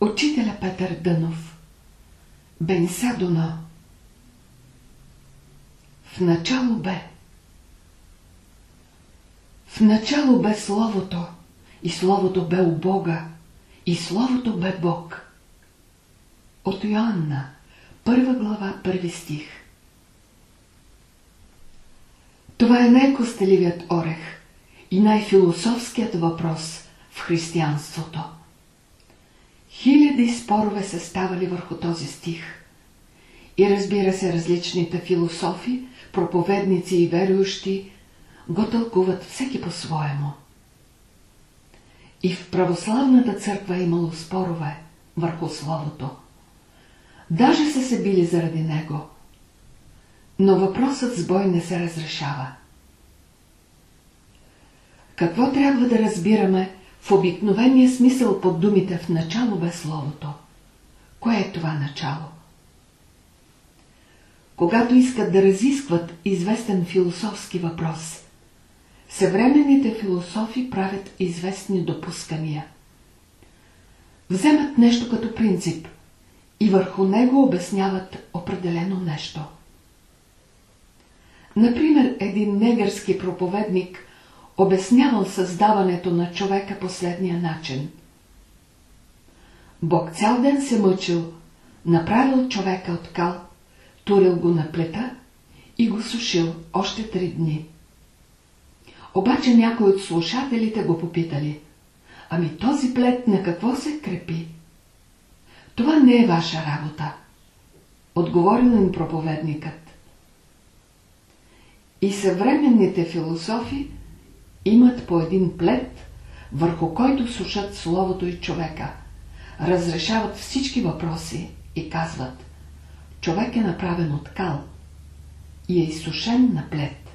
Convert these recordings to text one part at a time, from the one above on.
Учителя Петър Дънов Бенсадуна В начало бе В начало бе Словото и Словото бе у Бога и Словото бе Бог. От Йоанна, първа глава, първи стих. Това е най-костеливият орех и най-философският въпрос в християнството. Хиляди спорове са ставали върху този стих. И разбира се, различните философи, проповедници и верующи го тълкуват всеки по-своему. И в православната църква е имало спорове върху Словото. Даже са се били заради него. Но въпросът с бой не се разрешава. Какво трябва да разбираме в обикновения смисъл под думите в начало бе Словото? Кое е това начало? Когато искат да разискват известен философски въпрос, съвременните философи правят известни допускания. Вземат нещо като принцип и върху него обясняват определено нещо. Например, един негърски проповедник обяснявал създаването на човека последния начин. Бог цял ден се мъчил, направил човека от кал, турил го на плета и го сушил още три дни. Обаче някои от слушателите го попитали. Ами този плет на какво се крепи? Това не е ваша работа. Отговорил им проповедникът. И съвременните философи имат по един плет, върху който сушат словото и човека. Разрешават всички въпроси и казват Човек е направен от кал и е изсушен на плет.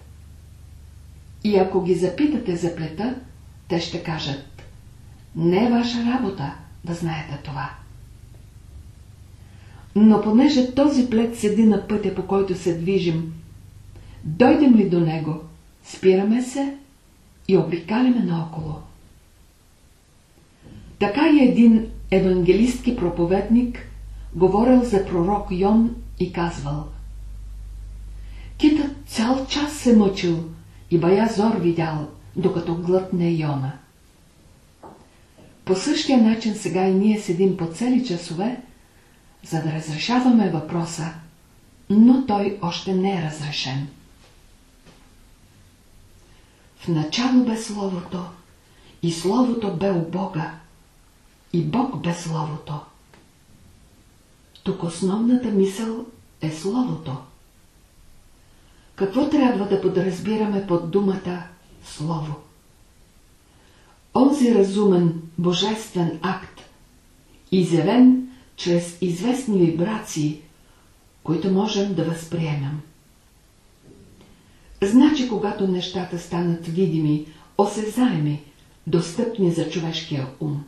И ако ги запитате за плета, те ще кажат Не е ваша работа да знаете това. Но понеже този плет седи на пътя, по който се движим, дойдем ли до него, спираме се и обикаляме наоколо. Така и един евангелистки проповедник говорил за пророк Йон и казвал Китът цял час се мъчил и бая зор видял, докато глътне Йона. По същия начин сега и ние седим по цели часове, за да разрешаваме въпроса, но той още не е разрешен. В начало бе Словото, и Словото бе у Бога, и Бог бе Словото. Тук основната мисъл е Словото. Какво трябва да подразбираме под думата Слово? Онзи разумен, божествен акт, изявен чрез известни вибрации, които можем да възприемем. Значи, когато нещата станат видими, осезаеми, достъпни за човешкия ум,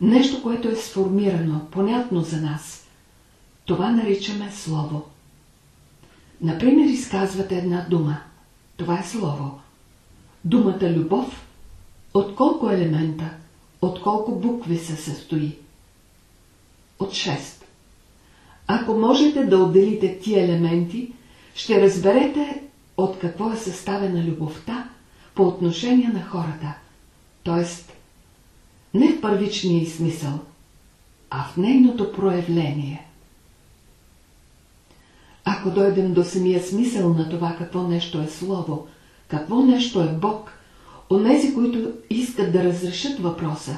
нещо, което е сформирано, понятно за нас, това наричаме слово. Например, изказвате една дума. Това е слово. Думата любов от колко елемента, от колко букви се състои? От шест. Ако можете да отделите тия елементи, ще разберете от какво е съставена любовта по отношение на хората, т.е. не в първичния смисъл, а в нейното проявление. Ако дойдем до самия смисъл на това какво нещо е Слово, какво нещо е Бог, онези, които искат да разрешат въпроса,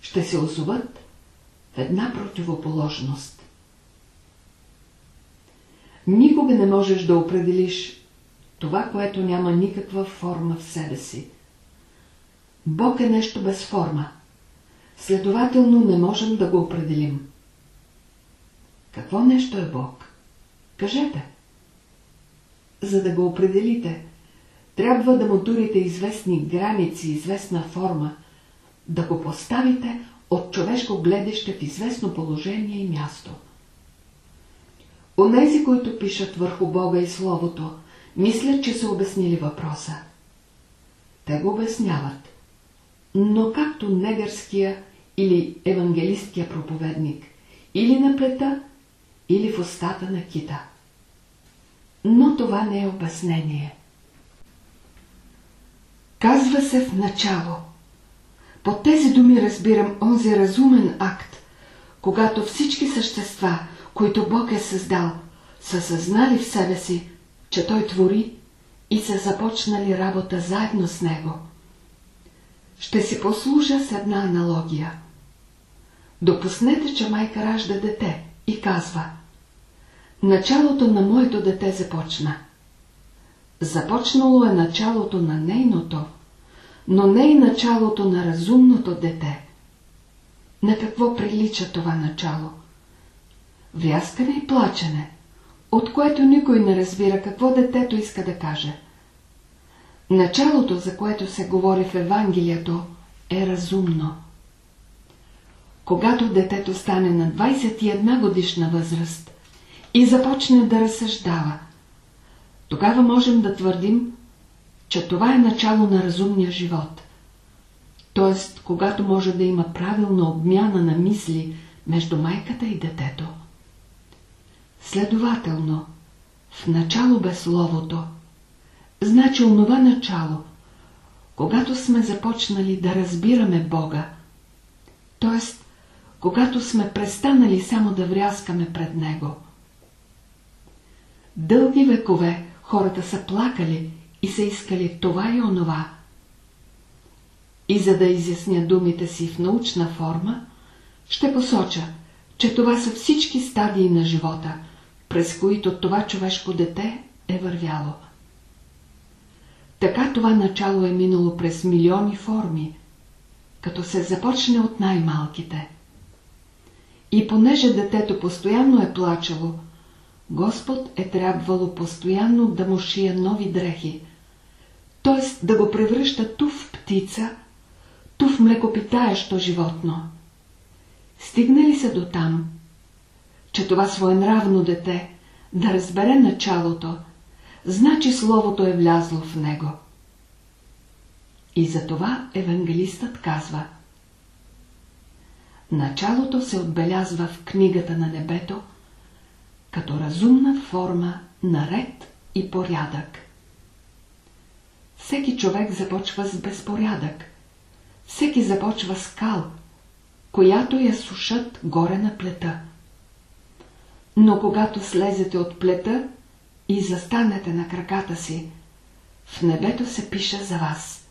ще се озоват в една противоположност. Никога не можеш да определиш това, което няма никаква форма в себе си. Бог е нещо без форма. Следователно не можем да го определим. Какво нещо е Бог? Кажете. За да го определите, трябва да му турите известни граници, известна форма, да го поставите от човешко гледаще в известно положение и място. Онези, които пишат върху Бога и Словото, мислят, че са обяснили въпроса. Те го обясняват. Но както негърския или евангелисткия проповедник, или на плета, или в устата на кита. Но това не е обяснение. Казва се в начало. По тези думи разбирам онзи разумен акт, когато всички същества, които Бог е създал, са съзнали в себе си, че Той твори и са започнали работа заедно с Него. Ще си послужа с една аналогия. Допуснете, че майка ражда дете и казва Началото на моето дете започна. Започнало е началото на нейното, но не и началото на разумното дете. На какво прилича това начало? Вряскане и плачене, от което никой не разбира какво детето иска да каже. Началото, за което се говори в Евангелието, е разумно. Когато детето стане на 21 годишна възраст и започне да разсъждава, тогава можем да твърдим, че това е начало на разумния живот. Т.е. когато може да има правилна обмяна на мисли между майката и детето. Следователно, в начало бе Словото, значи онова начало, когато сме започнали да разбираме Бога, т.е. когато сме престанали само да вряскаме пред Него. Дълги векове хората са плакали и са искали това и онова. И за да изясня думите си в научна форма, ще посоча, че това са всички стадии на живота, през които това човешко дете е вървяло. Така това начало е минало през милиони форми, като се започне от най-малките. И понеже детето постоянно е плачало, Господ е трябвало постоянно да му шия нови дрехи, т.е. да го превръща ту в птица, ту в млекопитаещо животно. Стигне ли се до там, че това своенравно дете да разбере началото, значи Словото е влязло в него. И затова евангелистът казва Началото се отбелязва в книгата на небето като разумна форма на ред и порядък. Всеки човек започва с безпорядък. Всеки започва с кал, която я сушат горе на плета. Но когато слезете от плета и застанете на краката си, в небето се пише за вас.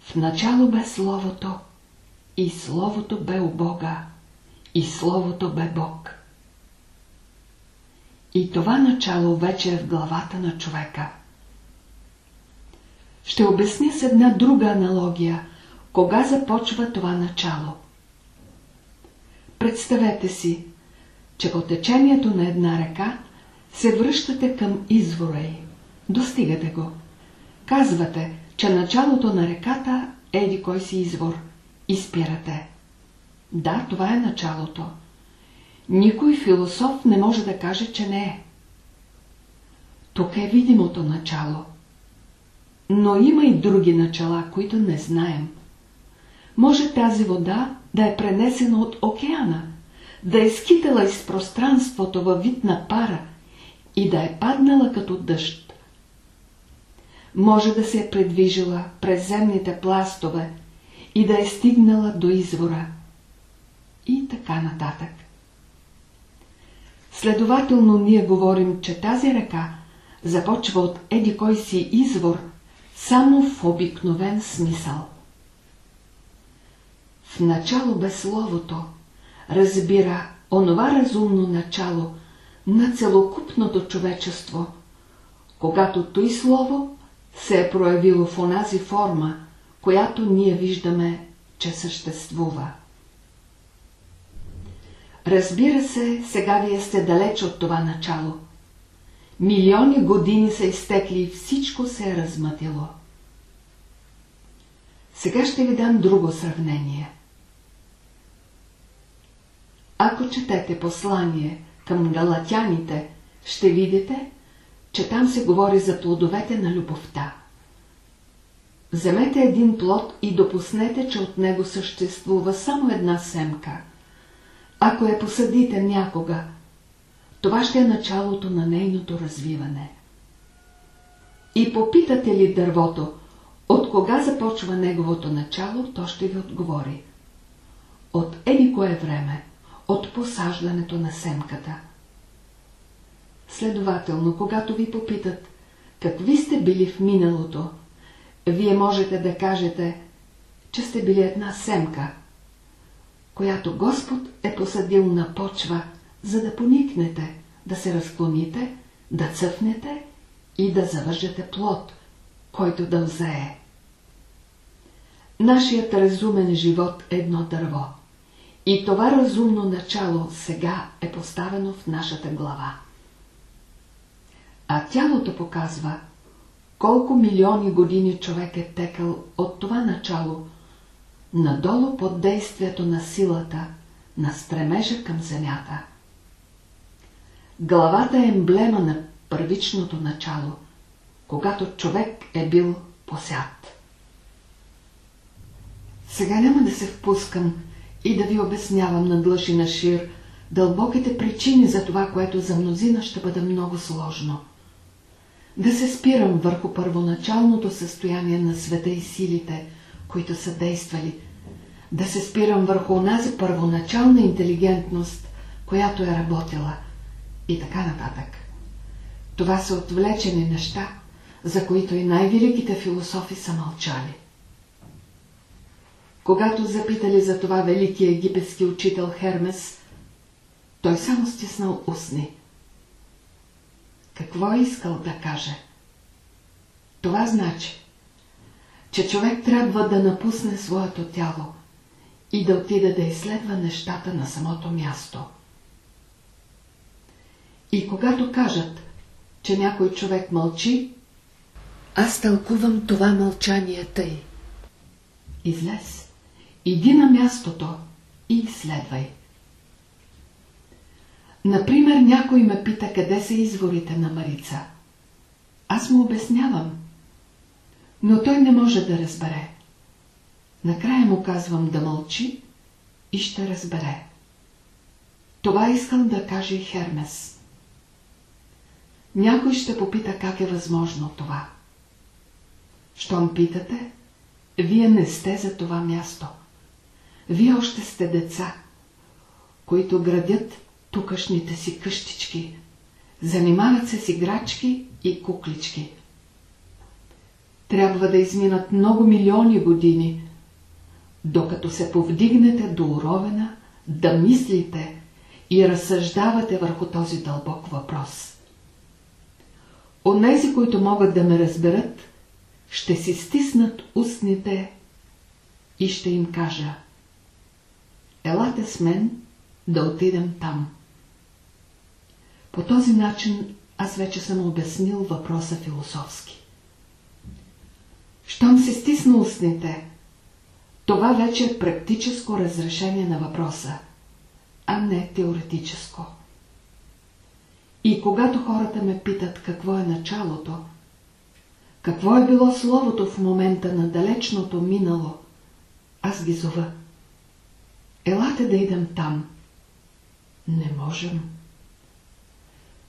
В начало бе Словото, и Словото бе у Бога, и Словото бе Бог. И това начало вече е в главата на човека. Ще обясня с една друга аналогия, кога започва това начало. Представете си, че по течението на една река се връщате към извора й. Достигате го. Казвате, че началото на реката еди кой си извор. И. Да, това е началото. Никой философ не може да каже, че не е. Тук е видимото начало. Но има и други начала, които не знаем. Може тази вода да е пренесена от океана, да е скитала из пространството във вид на пара и да е паднала като дъжд. Може да се е предвижила през земните пластове и да е стигнала до извора. И така нататък. Следователно ние говорим, че тази река започва от еди кой си извор, само в обикновен смисъл. В начало бе Словото разбира онова разумно начало на целокупното човечество, когато той Слово се е проявило в онази форма, която ние виждаме, че съществува. Разбира се, сега вие сте далеч от това начало. Милиони години са изтекли и всичко се е размътило. Сега ще ви дам друго сравнение. Ако четете послание към галатяните, ще видите, че там се говори за плодовете на любовта. Вземете един плод и допуснете, че от него съществува само една семка. Ако я посадите някога, това ще е началото на нейното развиване. И попитате ли дървото, от кога започва неговото начало, то ще ви отговори. От еди кое време, посаждането на семката. Следователно, когато ви попитат, какви сте били в миналото, вие можете да кажете, че сте били една семка, която Господ е посадил на почва, за да поникнете, да се разклоните, да цъфнете и да завържете плод, който да взее. Нашият разумен живот е едно дърво. И това разумно начало сега е поставено в нашата глава. А тялото показва, колко милиони години човек е текал от това начало, надолу под действието на силата, на стремежа към земята. Главата е емблема на първичното начало, когато човек е бил посят. Сега няма да се впускам и да ви обяснявам на длъж и на шир дълбоките причини за това, което за мнозина ще бъде много сложно. Да се спирам върху първоначалното състояние на света и силите, които са действали. Да се спирам върху онази първоначална интелигентност, която е работила. И така нататък. Това са отвлечени неща, за които и най-великите философи са мълчали. Когато запитали за това великия египетски учител Хермес, той само стиснал устни. Какво е искал да каже? Това значи, че човек трябва да напусне своето тяло и да отиде да изследва нещата на самото място. И когато кажат, че някой човек мълчи, аз тълкувам това мълчание тъй. Излез. Иди на мястото и изследвай. Например, някой ме пита къде са изворите на Марица. Аз му обяснявам, но той не може да разбере. Накрая му казвам да мълчи и ще разбере. Това искам да каже Хермес. Някой ще попита как е възможно това. Щом питате, вие не сте за това място. Вие още сте деца, които градят тукашните си къщички, занимават се с играчки и куклички. Трябва да изминат много милиони години, докато се повдигнете до уровена да мислите и разсъждавате върху този дълбок въпрос. Онези, които могат да ме разберат, ще си стиснат устните и ще им кажа – Елате с мен да отидем там. По този начин аз вече съм обяснил въпроса философски. Щом се стисна устните, това вече е практическо разрешение на въпроса, а не теоретическо. И когато хората ме питат какво е началото, какво е било словото в момента на далечното минало, аз ги зова. Елате да идем там. Не можем.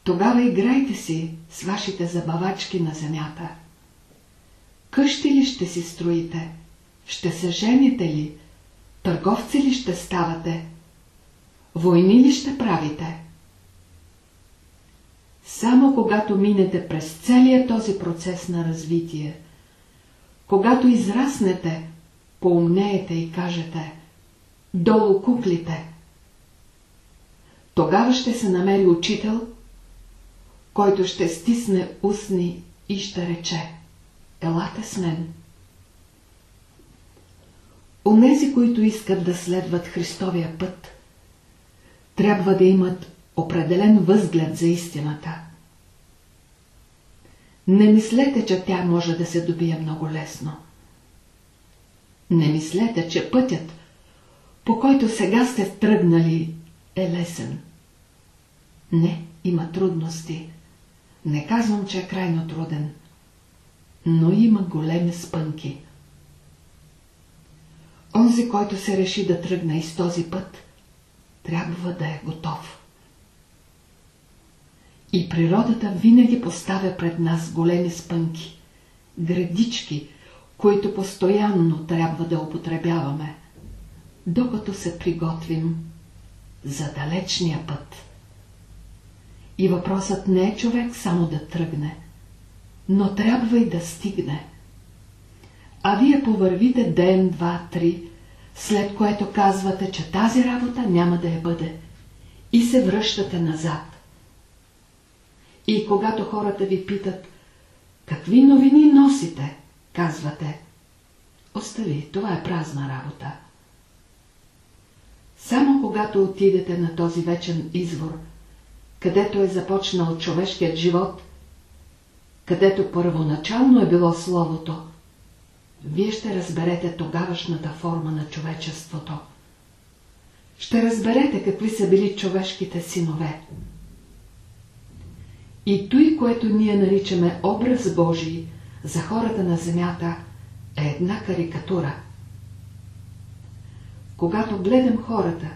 Тогава играйте си с вашите забавачки на земята. Къщи ли ще си строите? Ще се жените ли? Търговци ли ще ставате? Войни ли ще правите? Само когато минете през целия този процес на развитие, когато израснете, поумнеете и кажете – долу куклите. Тогава ще се намери учител, който ще стисне устни и ще рече Елате с мен. Онези, които искат да следват Христовия път, трябва да имат определен възглед за истината. Не мислете, че тя може да се добие много лесно. Не мислете, че пътят, по който сега сте тръгнали, е лесен. Не, има трудности. Не казвам, че е крайно труден. Но има големи спънки. Онзи, който се реши да тръгне из този път, трябва да е готов. И природата винаги поставя пред нас големи спънки, градички, които постоянно трябва да употребяваме, докато се приготвим за далечния път. И въпросът не е човек само да тръгне, но трябва и да стигне. А вие повървите ден, два, три, след което казвате, че тази работа няма да я бъде и се връщате назад. И когато хората ви питат, какви новини носите, казвате, остави, това е празна работа. Само когато отидете на този вечен извор, където е започнал човешкият живот, където първоначално е било Словото, вие ще разберете тогавашната форма на човечеството. Ще разберете какви са били човешките синове. И той, което ние наричаме образ Божий за хората на земята, е една карикатура. Когато гледам хората,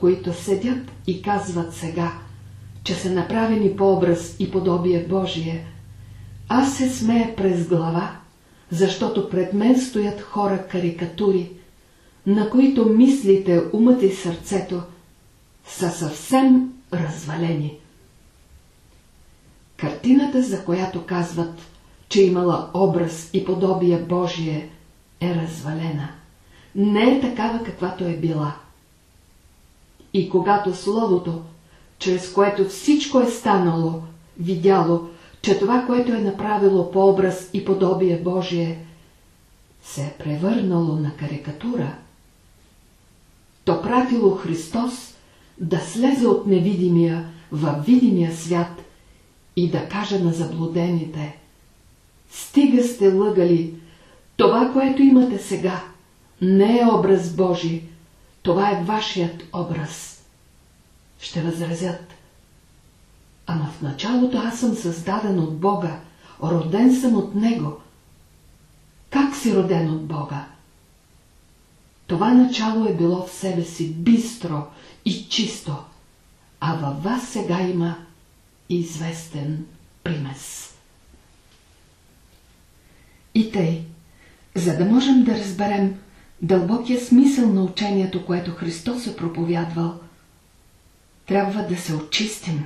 които седят и казват сега, че са направени по образ и подобие Божие, аз се смея през глава, защото пред мен стоят хора карикатури, на които мислите, умът и сърцето са съвсем развалени. Картината, за която казват, че имала образ и подобие Божие, е развалена. Не е такава, каквато е била. И когато Словото, чрез което всичко е станало, видяло, че това, което е направило по образ и подобие Божие, се е превърнало на карикатура, то пратило Христос да слезе от невидимия във видимия свят и да каже на заблудените Стига сте лъгали, това, което имате сега, не е образ Божий, това е вашият образ. Ще възразят. Ама в началото аз съм създаден от Бога, роден съм от Него. Как си роден от Бога? Това начало е било в себе си бистро и чисто, а във вас сега има известен примес. И тъй, за да можем да разберем дълбокия смисъл на учението, което Христос е проповядвал, трябва да се очистим.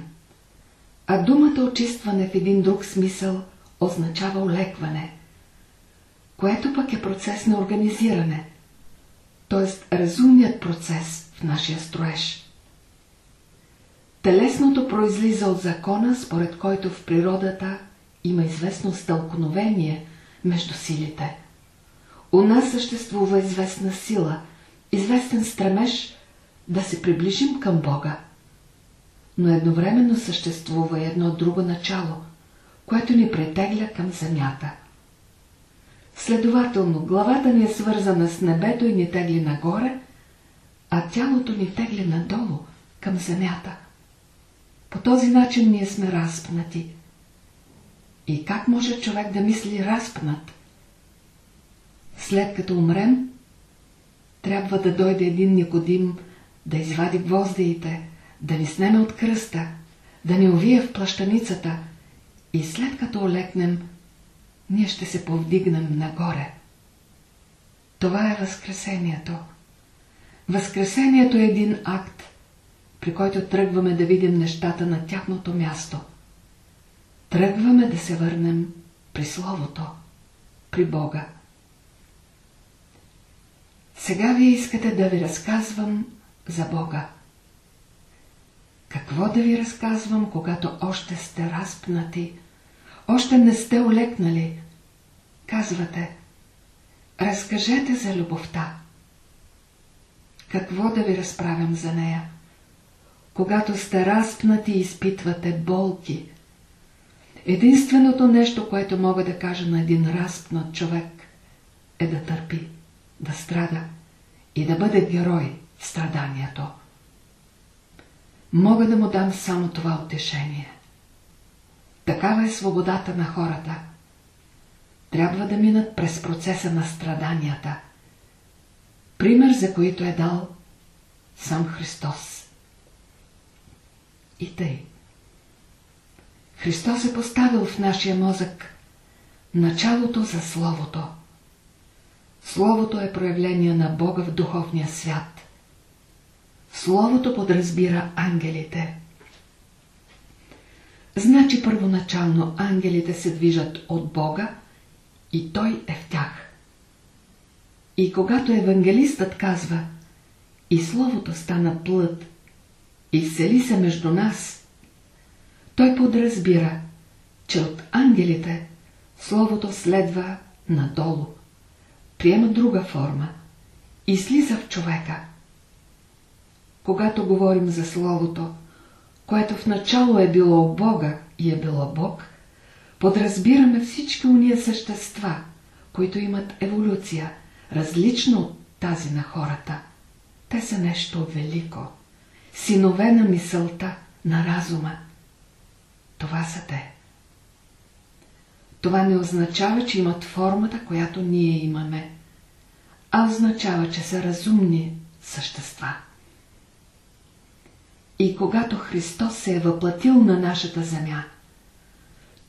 А думата очистване в един друг смисъл означава олекване, което пък е процес на организиране, т.е. разумният процес в нашия строеж. Телесното произлиза от закона, според който в природата има известно стълкновение между силите. У нас съществува известна сила, известен стремеж да се приближим към Бога. Но едновременно съществува едно друго начало, което ни претегля към земята. Следователно, главата ни е свързана с небето и ни тегли нагоре, а тялото ни тегли надолу, към земята. По този начин ние сме разпнати. И как може човек да мисли разпнат? След като умрем, трябва да дойде един Никодим, да извади гвоздиите, да ни снеме от кръста, да ни увие в плащаницата и след като олекнем, ние ще се повдигнем нагоре. Това е Възкресението. Възкресението е един акт, при който тръгваме да видим нещата на тяхното място. Тръгваме да се върнем при Словото, при Бога. Сега вие искате да ви разказвам за Бога. Какво да ви разказвам, когато още сте разпнати, още не сте олекнали? Казвате, разкажете за любовта. Какво да ви разправям за нея? Когато сте разпнати изпитвате болки. Единственото нещо, което мога да кажа на един разпнат човек, е да търпи, да страда и да бъде герой в страданието. Мога да му дам само това утешение. Такава е свободата на хората. Трябва да минат през процеса на страданията. пример за които е дал сам Христос. И тъй. Христос е поставил в нашия мозък началото за Словото. Словото е проявление на Бога в духовния свят. Словото подразбира ангелите. Значи първоначално ангелите се движат от Бога и Той е в тях. И когато евангелистът казва и Словото стана плът и сели се между нас, той подразбира, че от ангелите Словото следва надолу, приема друга форма и слиза в човека. Когато говорим за Словото, което в начало е било Бога и е било Бог, подразбираме всички уния същества, които имат еволюция, различна от тази на хората. Те са нещо велико, синове на мисълта, на разума. Това са те. Това не означава, че имат формата, която ние имаме, а означава, че са разумни същества. И когато Христос се е въплатил на нашата земя,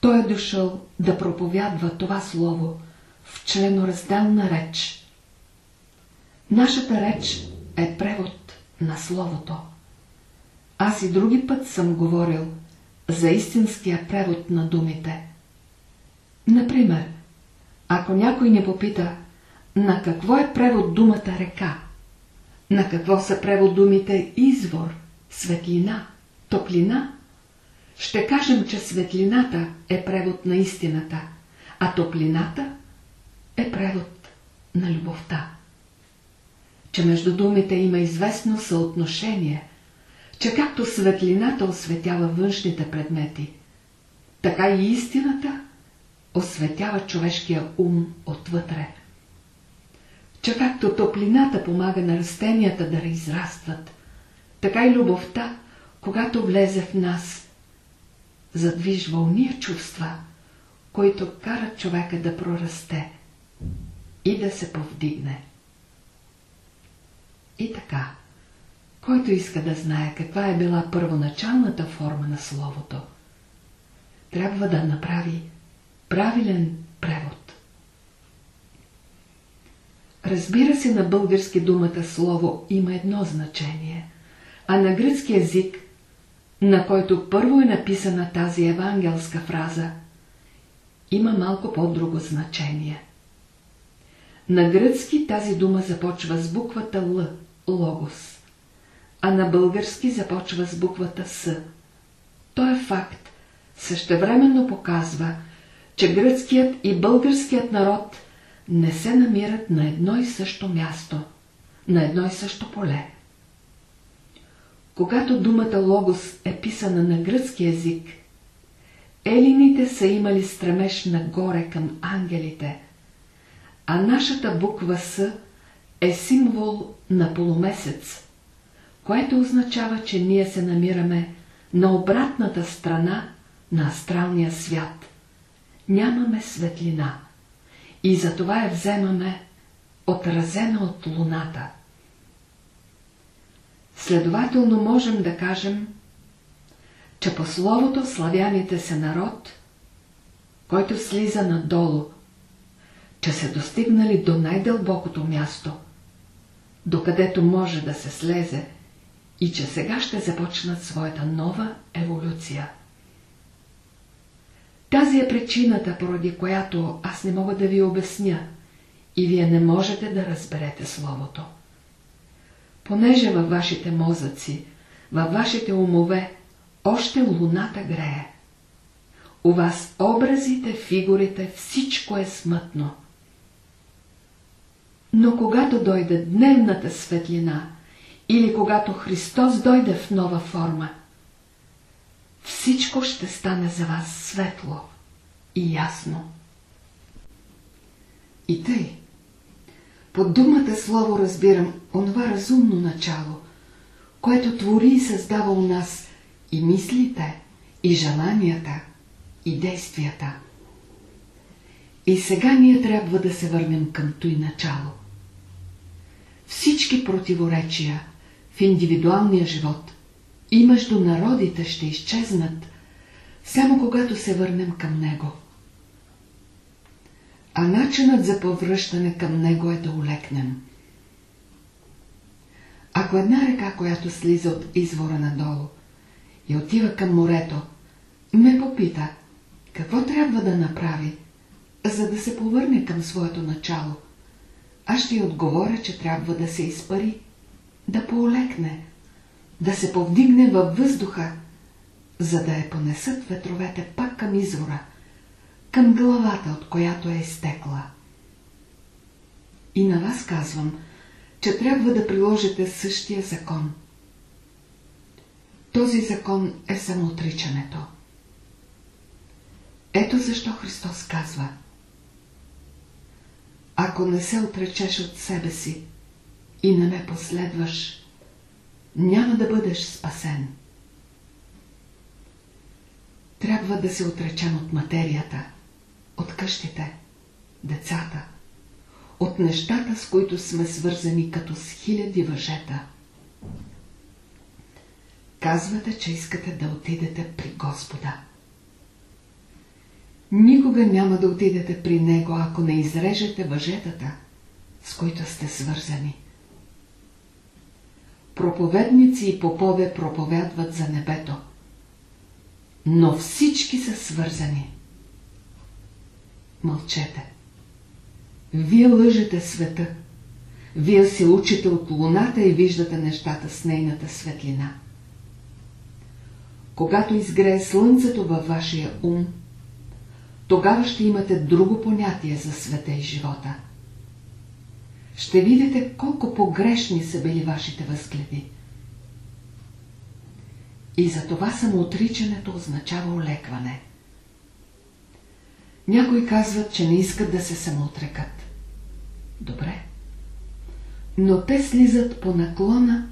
Той е дошъл да проповядва това Слово в членоразделна реч. Нашата реч е превод на Словото. Аз и други път съм говорил за истинския превод на думите. Например, ако някой не попита на какво е превод думата река, на какво са превод думите извор, светлина, топлина, ще кажем, че светлината е превод на истината, а топлината е превод на любовта. Че между думите има известно съотношение, че както светлината осветява външните предмети, така и истината осветява човешкия ум отвътре. Че както топлината помага на растенията да израстват, така и любовта, когато влезе в нас, задвижва уния чувства, които карат човека да прорасте и да се повдигне. И така, който иска да знае каква е била първоначалната форма на Словото, трябва да направи правилен превод. Разбира се, на български думата слово има едно значение, а на гръцки език, на който първо е написана тази евангелска фраза, има малко по-друго значение. На гръцки тази дума започва с буквата Л, логос, а на български започва с буквата С. Той е факт същевременно показва, че гръцкият и българският народ не се намират на едно и също място, на едно и също поле. Когато думата логос е писана на гръцки язик, елините са имали стремеж нагоре към ангелите, а нашата буква С е символ на полумесец, което означава, че ние се намираме на обратната страна на астралния свят нямаме светлина и затова я вземаме отразена от луната. Следователно можем да кажем, че по словото славяните са народ, който слиза надолу, че са достигнали до най-дълбокото място, докъдето може да се слезе и че сега ще започнат своята нова еволюция. Тази е причината, поради която аз не мога да ви обясня и вие не можете да разберете Словото. Понеже във вашите мозъци, във вашите умове, още луната грее. У вас образите, фигурите, всичко е смътно. Но когато дойде дневната светлина или когато Христос дойде в нова форма, всичко ще стане за вас светло и ясно. И тъй, под думата слово разбирам онова разумно начало, което твори и създава у нас и мислите, и желанията, и действията. И сега ние трябва да се върнем към той начало. всички противоречия в индивидуалния живот и между народите ще изчезнат, само когато се върнем към Него. А начинът за повръщане към Него е да улекнем. Ако една река, която слиза от извора надолу и отива към морето, ме попита, какво трябва да направи, за да се повърне към своето начало, аз ще й отговоря, че трябва да се изпари, да поолекне, да се повдигне във въздуха, за да я понесат ветровете пак към извора, към главата, от която е изтекла. И на вас казвам, че трябва да приложите същия закон. Този закон е самоотричането. Ето защо Христос казва Ако не се отречеш от себе си и не ме последваш, няма да бъдеш спасен. Трябва да се отречем от материята, от къщите, децата, от нещата, с които сме свързани като с хиляди въжета. Казвате, че искате да отидете при Господа. Никога няма да отидете при Него, ако не изрежете въжетата, с които сте свързани. Проповедници и попове проповядват за небето. Но всички са свързани. Мълчете. Вие лъжете света. Вие се учите от луната и виждате нещата с нейната светлина. Когато изгрее слънцето във вашия ум, тогава ще имате друго понятие за света и живота. Ще видите колко погрешни са били вашите възгледи. И за това самоотричането означава олекване. Някои казват, че не искат да се самоотрекат. Добре. Но те слизат по наклона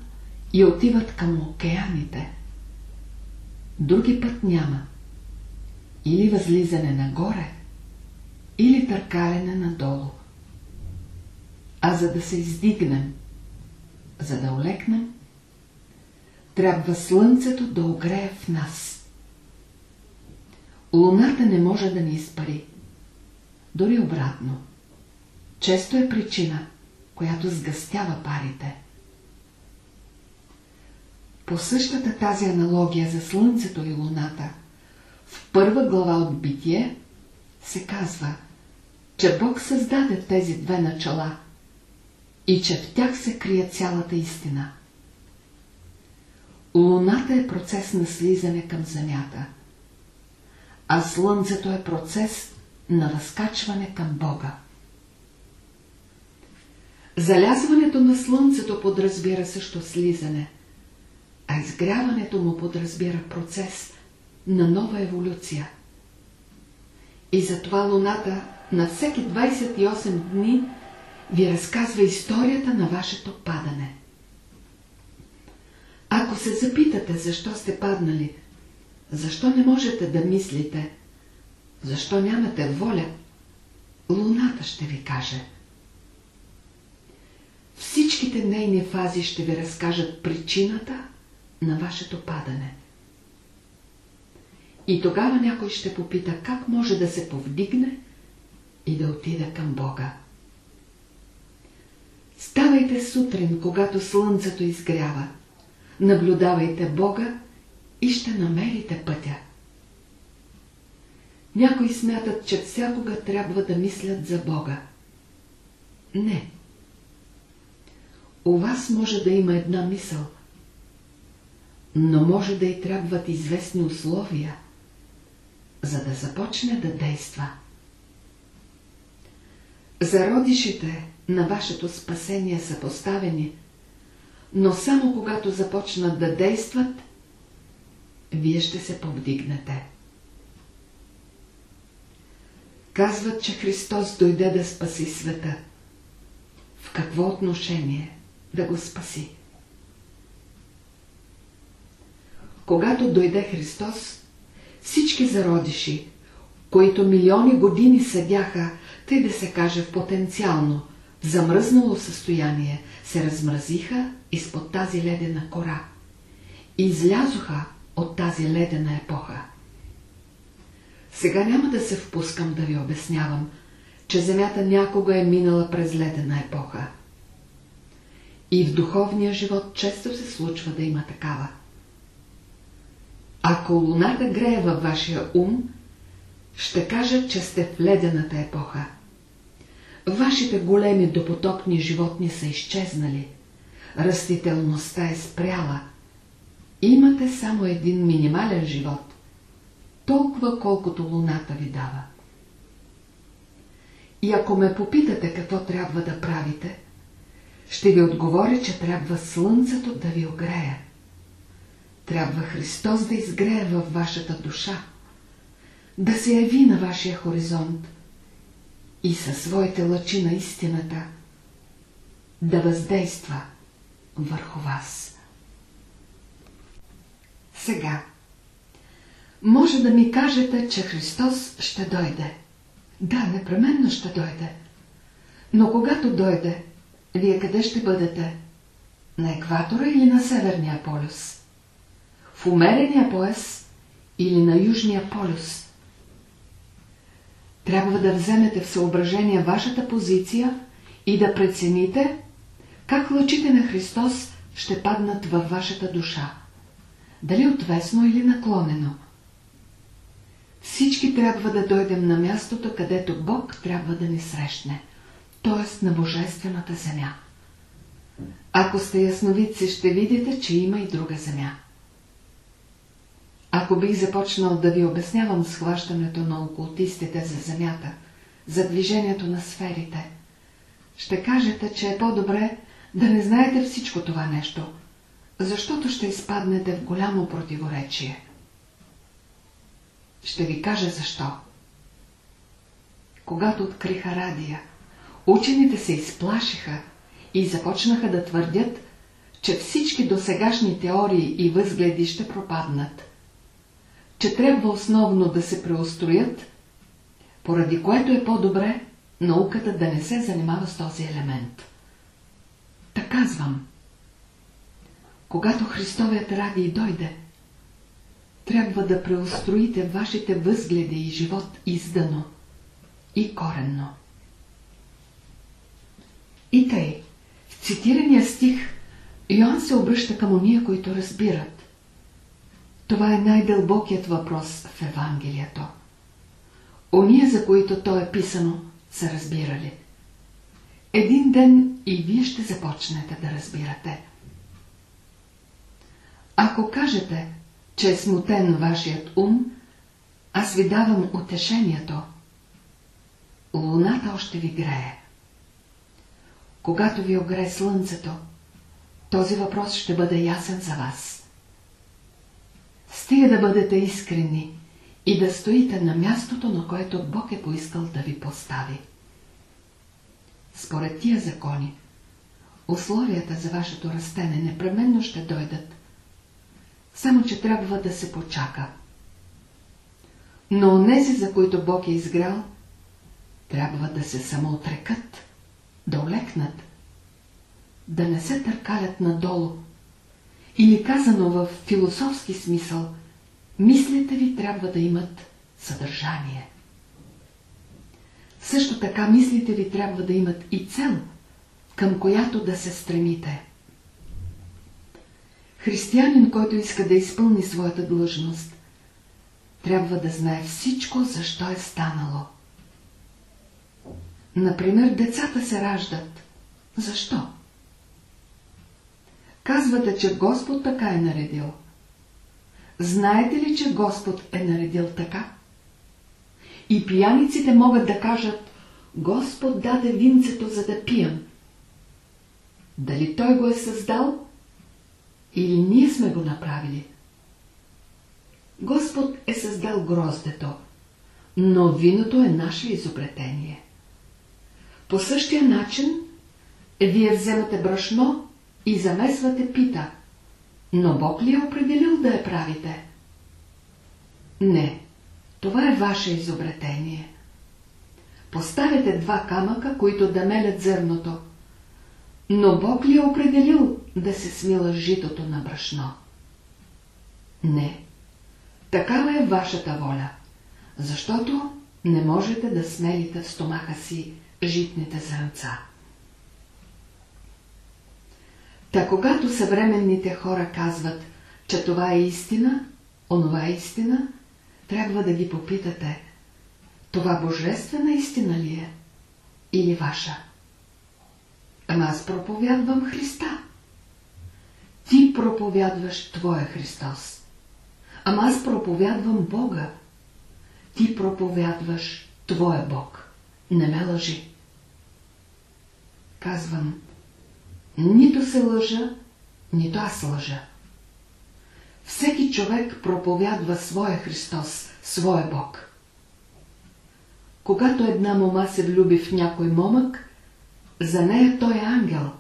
и отиват към океаните. Други път няма. Или възлизане нагоре, или търкалене надолу. А за да се издигнем, за да олекнем, трябва слънцето да огрее в нас. Луната не може да ни изпари. Дори обратно. Често е причина, която сгъстява парите. По същата тази аналогия за Слънцето и Луната, в първа глава от Битие се казва, че Бог създаде тези две начала и че в тях се крие цялата истина. Луната е процес на слизане към Земята, а Слънцето е процес на възкачване към Бога. Залязването на Слънцето подразбира също слизане, а изгряването му подразбира процес на нова еволюция. И затова Луната на всеки 28 дни ви разказва историята на вашето падане. Ако се запитате защо сте паднали, защо не можете да мислите, защо нямате воля, Луната ще ви каже – Всичките нейни фази ще ви разкажат причината на вашето падане. И тогава някой ще попита как може да се повдигне и да отида към Бога. Ставайте сутрин, когато слънцето изгрява. Наблюдавайте Бога и ще намерите пътя. Някои смятат, че всякога трябва да мислят за Бога. Не у вас може да има една мисъл, но може да й трябват известни условия, за да започне да действа. Зародишите на вашето спасение са поставени, но само когато започнат да действат, вие ще се повдигнете. Казват, че Христос дойде да спаси света. В какво отношение? да го спаси. Когато дойде Христос, всички зародиши, които милиони години седяха, тъй да се каже потенциално, замръзнало състояние се размразиха изпод тази ледена кора излязоха от тази ледена епоха. Сега няма да се впускам да ви обяснявам, че Земята някога е минала през ледена епоха. И в духовния живот често се случва да има такава. Ако луната грее във вашия ум, ще кажа, че сте в ледената епоха. Вашите големи допотопни животни са изчезнали. Растителността е спряла. Имате само един минимален живот. Толкова, колкото луната ви дава. И ако ме попитате какво трябва да правите, ще ви отговоря, че трябва слънцето да ви огрее. Трябва Христос да изгрее във вашата душа, да се яви на вашия хоризонт и със своите лъчи на истината да въздейства върху вас. Сега, може да ми кажете, че Христос ще дойде. Да, непременно ще дойде. Но когато дойде, вие къде ще бъдете? На екватора или на Северния полюс? В умерения пояс или на Южния полюс? Трябва да вземете в съображение вашата позиция и да прецените как лъчите на Христос ще паднат във вашата душа. Дали отвесно или наклонено. Всички трябва да дойдем на мястото, където Бог трябва да ни срещне, т.е. на Божествената земя. Ако сте ясновидци, ще видите, че има и друга земя. Ако бих започнал да ви обяснявам схващането на окултистите за Земята, за движението на сферите, ще кажете, че е по-добре да не знаете всичко това нещо, защото ще изпаднете в голямо противоречие. Ще ви кажа защо. Когато откриха радия, учените се изплашиха и започнаха да твърдят, че всички досегашни теории и възгледи ще пропаднат че трябва основно да се преустроят, поради което е по-добре науката да не се занимава с този елемент. Така казвам. Когато Христовият ради дойде, трябва да преустроите вашите възгледи и живот издано и коренно. И тъй, в цитирания стих Йоанн се обръща към уния, които разбират. Това е най-дълбокият въпрос в Евангелието. Ония, за които то е писано, са разбирали. Един ден и вие ще започнете да разбирате. Ако кажете, че е смутен вашият ум, аз ви давам утешението. Луната още ви грее. Когато ви огрее слънцето, този въпрос ще бъде ясен за вас. Стига да бъдете искрени и да стоите на мястото, на което Бог е поискал да ви постави. Според тия закони, условията за вашето растене непременно ще дойдат, само че трябва да се почака. Но онези, за които Бог е изграл, трябва да се самоотрекат, да олекнат, да не се търкалят надолу, или казано в философски смисъл, мислите ви трябва да имат съдържание. Също така мислите ви трябва да имат и цел, към която да се стремите. Християнин, който иска да изпълни своята длъжност, трябва да знае всичко, защо е станало. Например, децата се раждат. Защо? Казвате, че Господ така е наредил. Знаете ли, че Господ е наредил така? И пияниците могат да кажат, Господ даде винцето, за да пием. Дали Той го е създал? Или ние сме го направили? Господ е създал гроздето, но виното е наше изобретение. По същия начин, вие вземате брашно и замесвате пита. Но Бог ли е определил да я правите? Не, това е ваше изобретение. поставяте два камъка, които да мелят зърното. Но Бог ли е определил да се смила житото на брашно? Не. Такава е вашата воля, защото не можете да смелите в стомаха си житните зрънца. Та когато съвременните хора казват, че това е истина, онова е истина, трябва да ги попитате, това божествена истина ли е или ваша? Ама аз проповядвам Христа. Ти проповядваш Твоя Христос. Ама аз проповядвам Бога. Ти проповядваш Твоя Бог. Не ме лъжи. Казвам, нито се лъжа, нито аз лъжа. Всеки човек проповядва своя Христос, своя Бог. Когато една мома се влюби в някой момък, за нея той е ангел.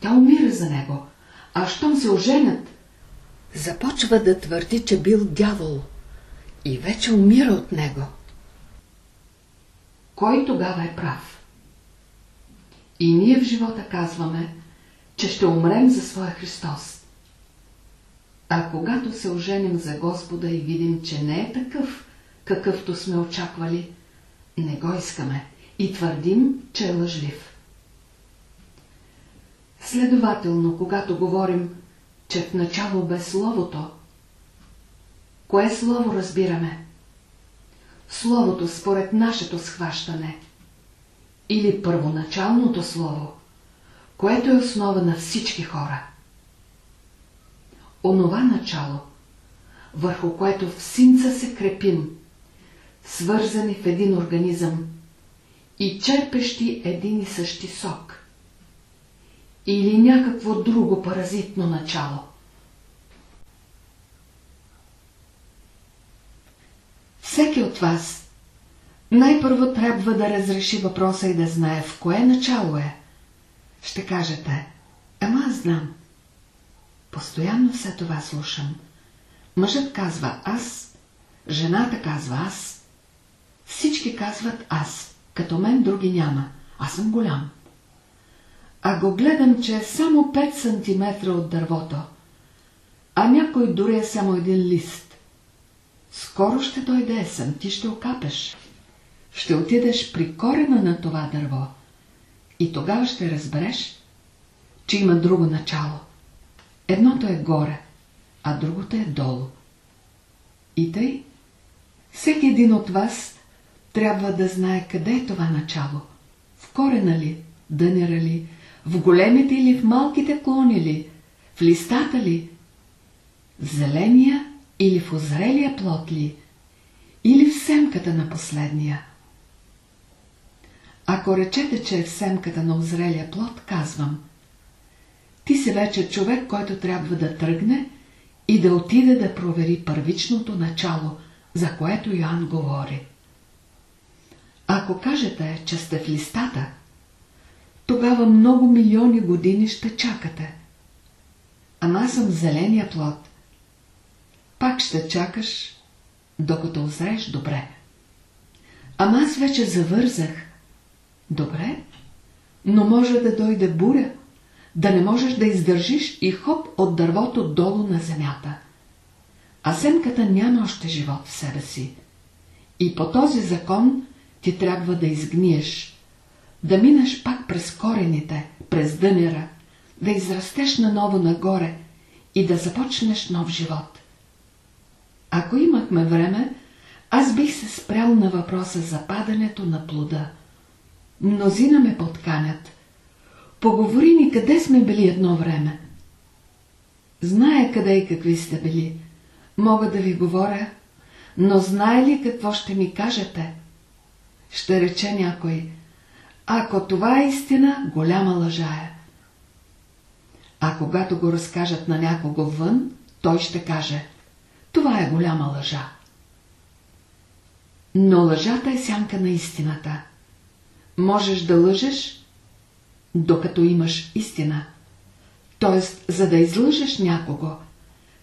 Тя умира за него. А щом се оженят, започва да твърди, че бил дявол и вече умира от него. Кой тогава е прав? И ние в живота казваме, че ще умрем за своя Христос. А когато се оженим за Господа и видим, че не е такъв, какъвто сме очаквали, не го искаме и твърдим, че е лъжлив. Следователно, когато говорим, че в начало бе Словото, кое Слово разбираме? Словото според нашето схващане или първоначалното Слово, което е основа на всички хора. Онова начало, върху което в синца се крепим, свързани в един организъм и черпещи един и същи сок или някакво друго паразитно начало. Всеки от вас най-първо трябва да разреши въпроса и да знае в кое начало е. Ще кажете, ама аз знам. Постоянно все това слушам. Мъжът казва аз, жената казва аз. Всички казват аз, като мен други няма. Аз съм голям а го гледам, че е само 5 см от дървото, а някой дори е само един лист. Скоро ще дойде есен, ти ще окапеш. Ще отидеш при корена на това дърво и тогава ще разбереш, че има друго начало. Едното е горе, а другото е долу. И тъй, всеки един от вас трябва да знае къде е това начало. В корена ли, дънера ли, в големите или в малките клони ли? В листата ли? В зеления или в озрелия плод ли? Или в семката на последния? Ако речете, че е в семката на озрелия плод, казвам. Ти си вече човек, който трябва да тръгне и да отиде да провери първичното начало, за което Йоанн говори. Ако кажете, че сте в листата, тогава много милиони години ще чакате. Ама аз съм зеления плод. Пак ще чакаш, докато озреш добре. Ама аз вече завързах. Добре, но може да дойде буря, да не можеш да издържиш и хоп от дървото долу на земята. А семката няма още живот в себе си. И по този закон ти трябва да изгниеш, да минеш пак през корените, през дънера, да израстеш наново нагоре и да започнеш нов живот. Ако имахме време, аз бих се спрял на въпроса за падането на плода. Мнозина ме подканят. Поговори ни къде сме били едно време. Зная къде и какви сте били. Мога да ви говоря, но знае ли какво ще ми кажете? Ще рече някой – ако това е истина, голяма лъжа е. А когато го разкажат на някого вън, той ще каже, това е голяма лъжа. Но лъжата е сянка на истината. Можеш да лъжеш, докато имаш истина. Тоест, за да излъжеш някого,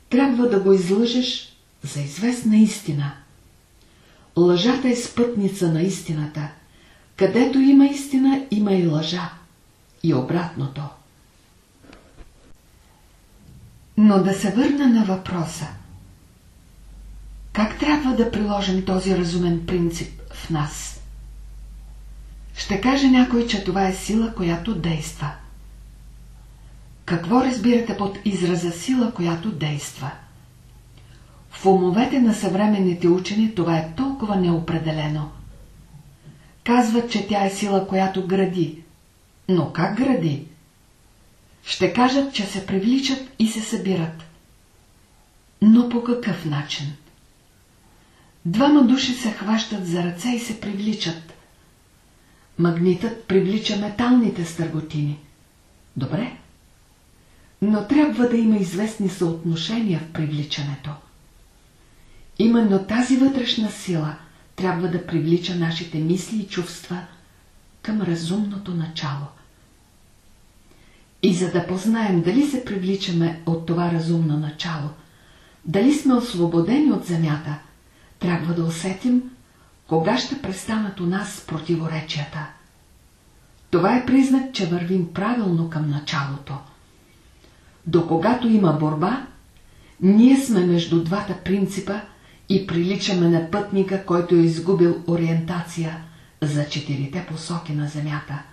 трябва да го излъжеш за известна истина. Лъжата е спътница на истината – Където има истина, има и лъжа. И обратното. Но да се върна на въпроса. Как трябва да приложим този разумен принцип в нас? Ще каже някой, че това е сила, която действа. Какво разбирате под израза сила, която действа? В умовете на съвременните учени това е толкова неопределено. Казват, че тя е сила, която гради. Но как гради? Ще кажат, че се привличат и се събират. Но по какъв начин? Двама души се хващат за ръце и се привличат. Магнитът привлича металните стърготини. Добре. Но трябва да има известни съотношения в привличането. Именно тази вътрешна сила трябва да привлича нашите мисли и чувства към разумното начало. И за да познаем дали се привличаме от това разумно начало, дали сме освободени от земята, трябва да усетим кога ще престанат у нас противоречията. Това е признак, че вървим правилно към началото. До когато има борба, ние сме между двата принципа и приличаме на пътника, който е изгубил ориентация за четирите посоки на земята.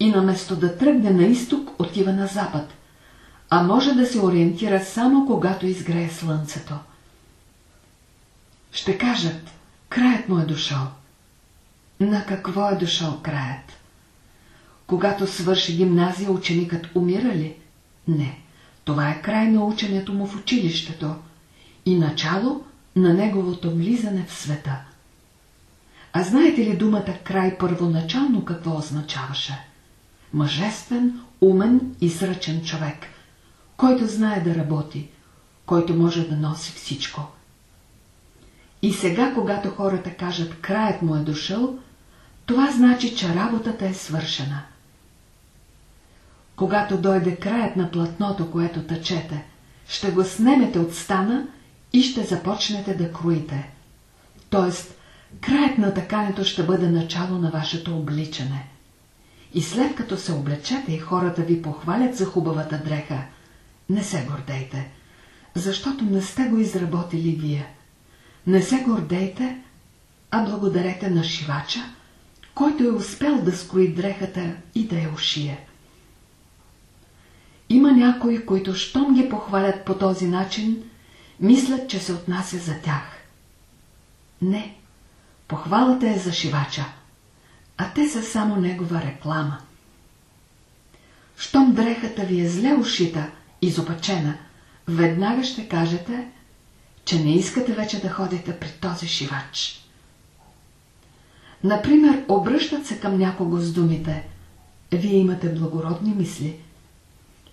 И наместо да тръгне на изток, отива на запад, а може да се ориентира само когато изгрее слънцето. Ще кажат, краят му е дошъл. На какво е дошъл краят? Когато свърши гимназия, ученикът умира ли? Не. Това е край на ученето му в училището и начало на неговото влизане в света. А знаете ли думата край първоначално какво означаваше? Мъжествен, умен и сръчен човек, който знае да работи, който може да носи всичко. И сега, когато хората кажат краят му е дошъл, това значи, че работата е свършена. Когато дойде краят на платното, което тъчете, ще го снемете от стана и ще започнете да круите. Тоест, краят на такането ще бъде начало на вашето обличане. И след като се облечете и хората ви похвалят за хубавата дреха, не се гордейте, защото не сте го изработили вие. Не се гордейте, а благодарете на шивача, който е успел да скрои дрехата и да я ушие. Има някои, които щом ги похвалят по този начин, мислят, че се отнася за тях. Не, похвалата е за шивача, а те са само негова реклама. Щом дрехата ви е зле ушита, изопачена, веднага ще кажете, че не искате вече да ходите при този шивач. Например, обръщат се към някого с думите «Вие имате благородни мисли»,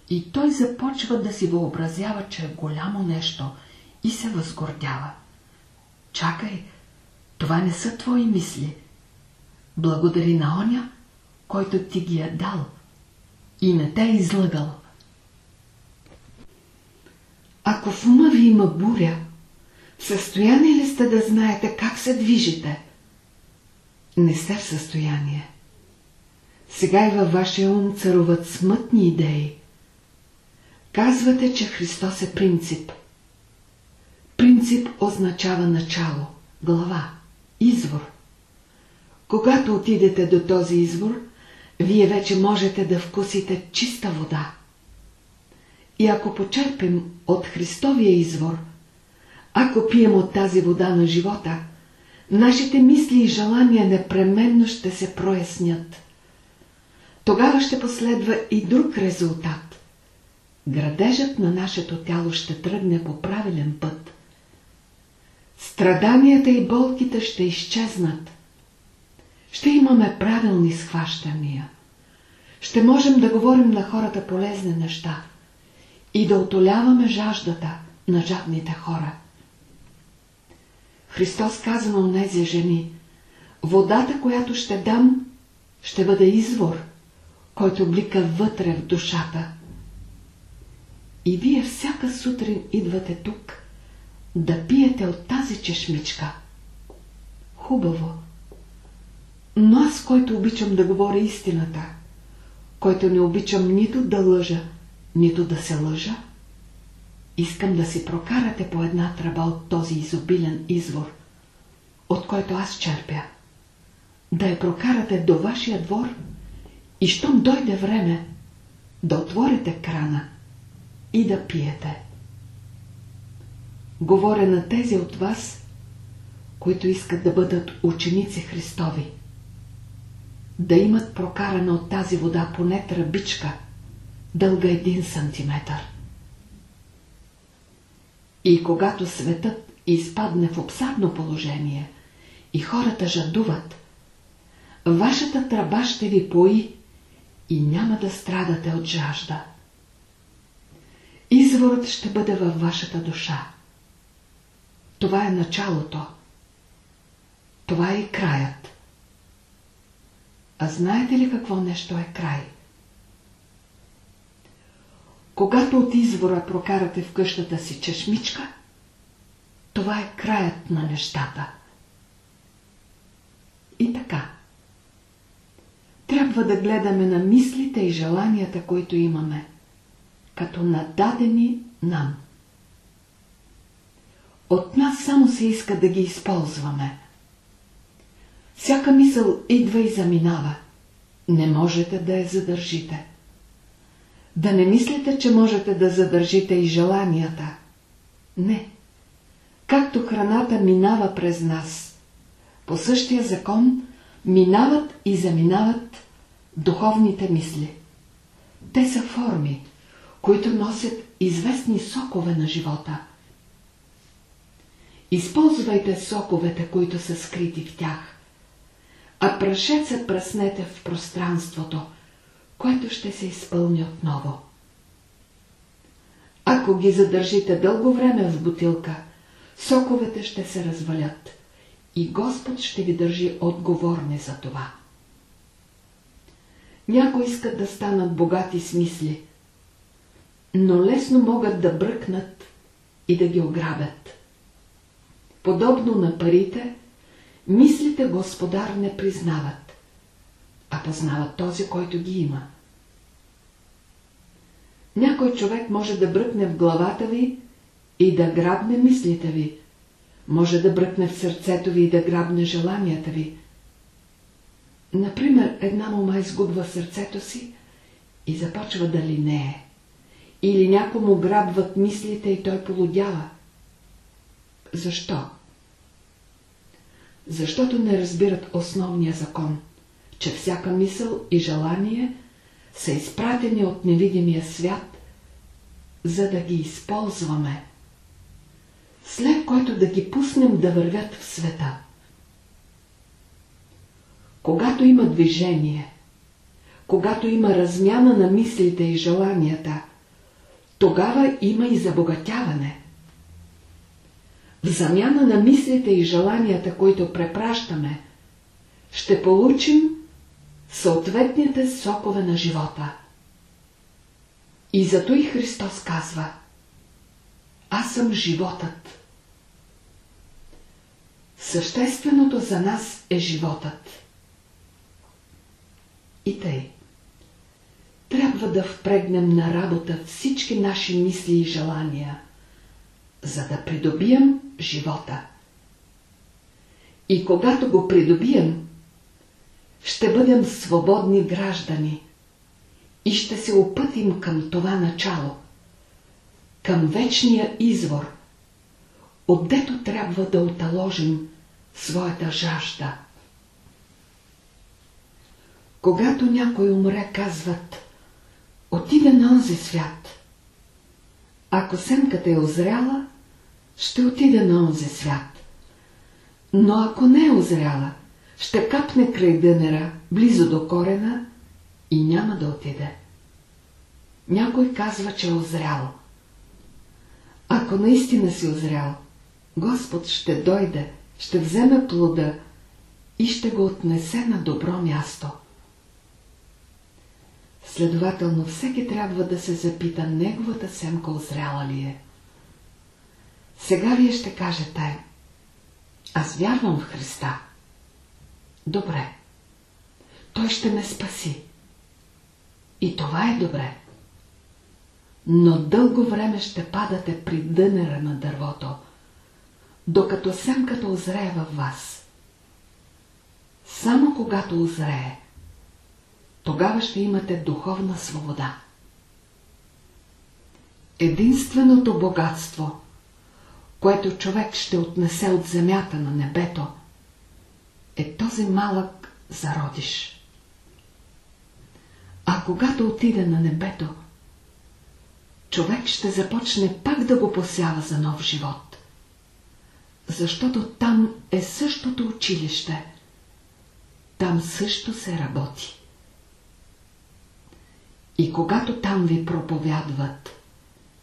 и той започва да си въобразява, че е голямо нещо и се възгордява. Чакай, това не са твои мисли. Благодари на оня, който ти ги е дал и не те е излъгал. Ако в ума ви има буря, в състояние ли сте да знаете как се движите? Не сте в състояние. Сега и във вашия ум царуват смътни идеи. Казвате, че Христос е принцип. Принцип означава начало, глава, извор. Когато отидете до този извор, вие вече можете да вкусите чиста вода. И ако почерпим от Христовия извор, ако пием от тази вода на живота, нашите мисли и желания непременно ще се прояснят. Тогава ще последва и друг резултат. Градежът на нашето тяло ще тръгне по правилен път. Страданията и болките ще изчезнат. Ще имаме правилни схващания. Ще можем да говорим на хората полезни неща и да отоляваме жаждата на жадните хора. Христос каза на тези жени, водата, която ще дам, ще бъде извор, който блика вътре в душата. И вие всяка сутрин идвате тук да пиете от тази чешмичка. Хубаво. Но аз, който обичам да говоря истината, който не обичам нито да лъжа, нито да се лъжа, искам да си прокарате по една тръба от този изобилен извор, от който аз черпя. Да я прокарате до вашия двор и щом дойде време, да отворите крана и да пиете. Говоря на тези от вас, които искат да бъдат ученици Христови. Да имат прокарана от тази вода поне тръбичка, дълга един сантиметър. И когато светът изпадне в обсадно положение и хората жадуват, вашата тръба ще ви пои и няма да страдате от жажда. Изворът ще бъде във вашата душа. Това е началото. Това е краят. А знаете ли какво нещо е край? Когато от извора прокарате в къщата си чешмичка, това е краят на нещата. И така. Трябва да гледаме на мислите и желанията, които имаме, като нададени нам. От нас само се иска да ги използваме. Всяка мисъл идва и заминава. Не можете да я задържите. Да не мислите, че можете да задържите и желанията. Не. Както храната минава през нас, по същия закон минават и заминават духовните мисли. Те са форми, които носят известни сокове на живота. Използвайте соковете, които са скрити в тях, а прашеца пръснете в пространството, което ще се изпълни отново. Ако ги задържите дълго време в бутилка, соковете ще се развалят и Господ ще ви държи отговорни за това. Някои искат да станат богати с мисли, но лесно могат да бръкнат и да ги ограбят. Подобно на парите, мислите господар не признават, а познават този, който ги има. Някой човек може да бръкне в главата ви и да грабне мислите ви, може да бръкне в сърцето ви и да грабне желанията ви. Например, една мома изгубва сърцето си и започва да линее. Или някому грабват мислите и той полудява. Защо? Защото не разбират основния закон, че всяка мисъл и желание са изпратени от невидимия свят, за да ги използваме, след който да ги пуснем да вървят в света. Когато има движение, когато има размяна на мислите и желанията, тогава има и забогатяване. В замяна на мислите и желанията, които препращаме, ще получим съответните сокове на живота. И зато и Христос казва Аз съм животът. Същественото за нас е животът. И тъй. Трябва да впрегнем на работа всички наши мисли и желания, за да придобием живота. И когато го придобием, ще бъдем свободни граждани и ще се опътим към това начало, към вечния извор, отдето трябва да оталожим своята жажда. Когато някой умре, казват, отиде на онзи свят. Ако семката е озряла, ще отиде на онзи свят. Но ако не е озряла, ще капне край дънера, близо до корена и няма да отиде. Някой казва, че е озрял. Ако наистина си озрял, Господ ще дойде, ще вземе плода и ще го отнесе на добро място. Следователно, всеки трябва да се запита, неговата семка озряла ли е. Сега вие ще кажете, аз вярвам в Христа. Добре. той ще ме спаси. И това е добре. Но дълго време ще падате при дънера на дървото, докато семката озрее във вас. Само когато озрее, тогава ще имате духовна свобода. Единственото богатство, което човек ще отнесе от земята на небето, е този малък зародиш. А когато отиде на небето, човек ще започне пак да го посява за нов живот. Защото там е същото училище. Там също се работи. И когато там ви проповядват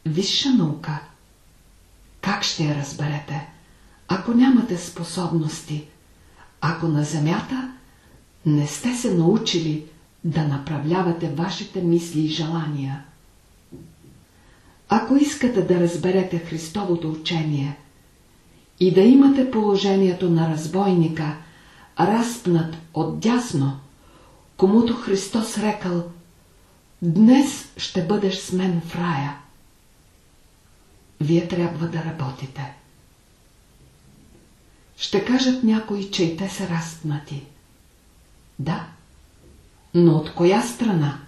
висша наука, как ще я разберете, ако нямате способности, ако на земята не сте се научили да направлявате вашите мисли и желания? Ако искате да разберете Христовото учение и да имате положението на разбойника, разпнат от дясно, комуто Христос рекал «Днес ще бъдеш с мен в рая», вие трябва да работите. Ще кажат някои, че и те са разпнати. Да, но от коя страна?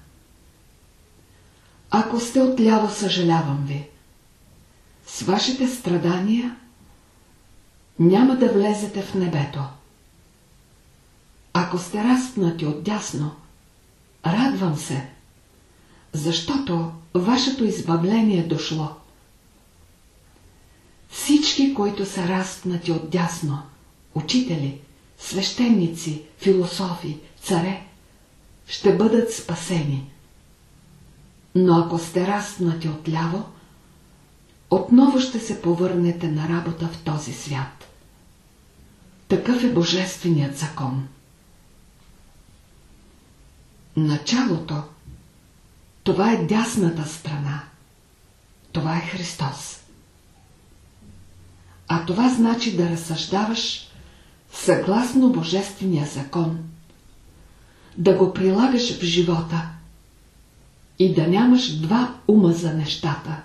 Ако сте отляво, съжалявам ви. С вашите страдания няма да влезете в небето. Ако сте разпнати отдясно, радвам се, защото вашето избавление е дошло. Всички, които са разпнати отдясно, учители, свещеници, философи, царе, ще бъдат спасени. Но ако сте разпнати отляво, отново ще се повърнете на работа в този свят. Такъв е Божественият закон. Началото, това е дясната страна. Това е Христос. А това значи да разсъждаваш съгласно Божествения закон, да го прилагаш в живота и да нямаш два ума за нещата.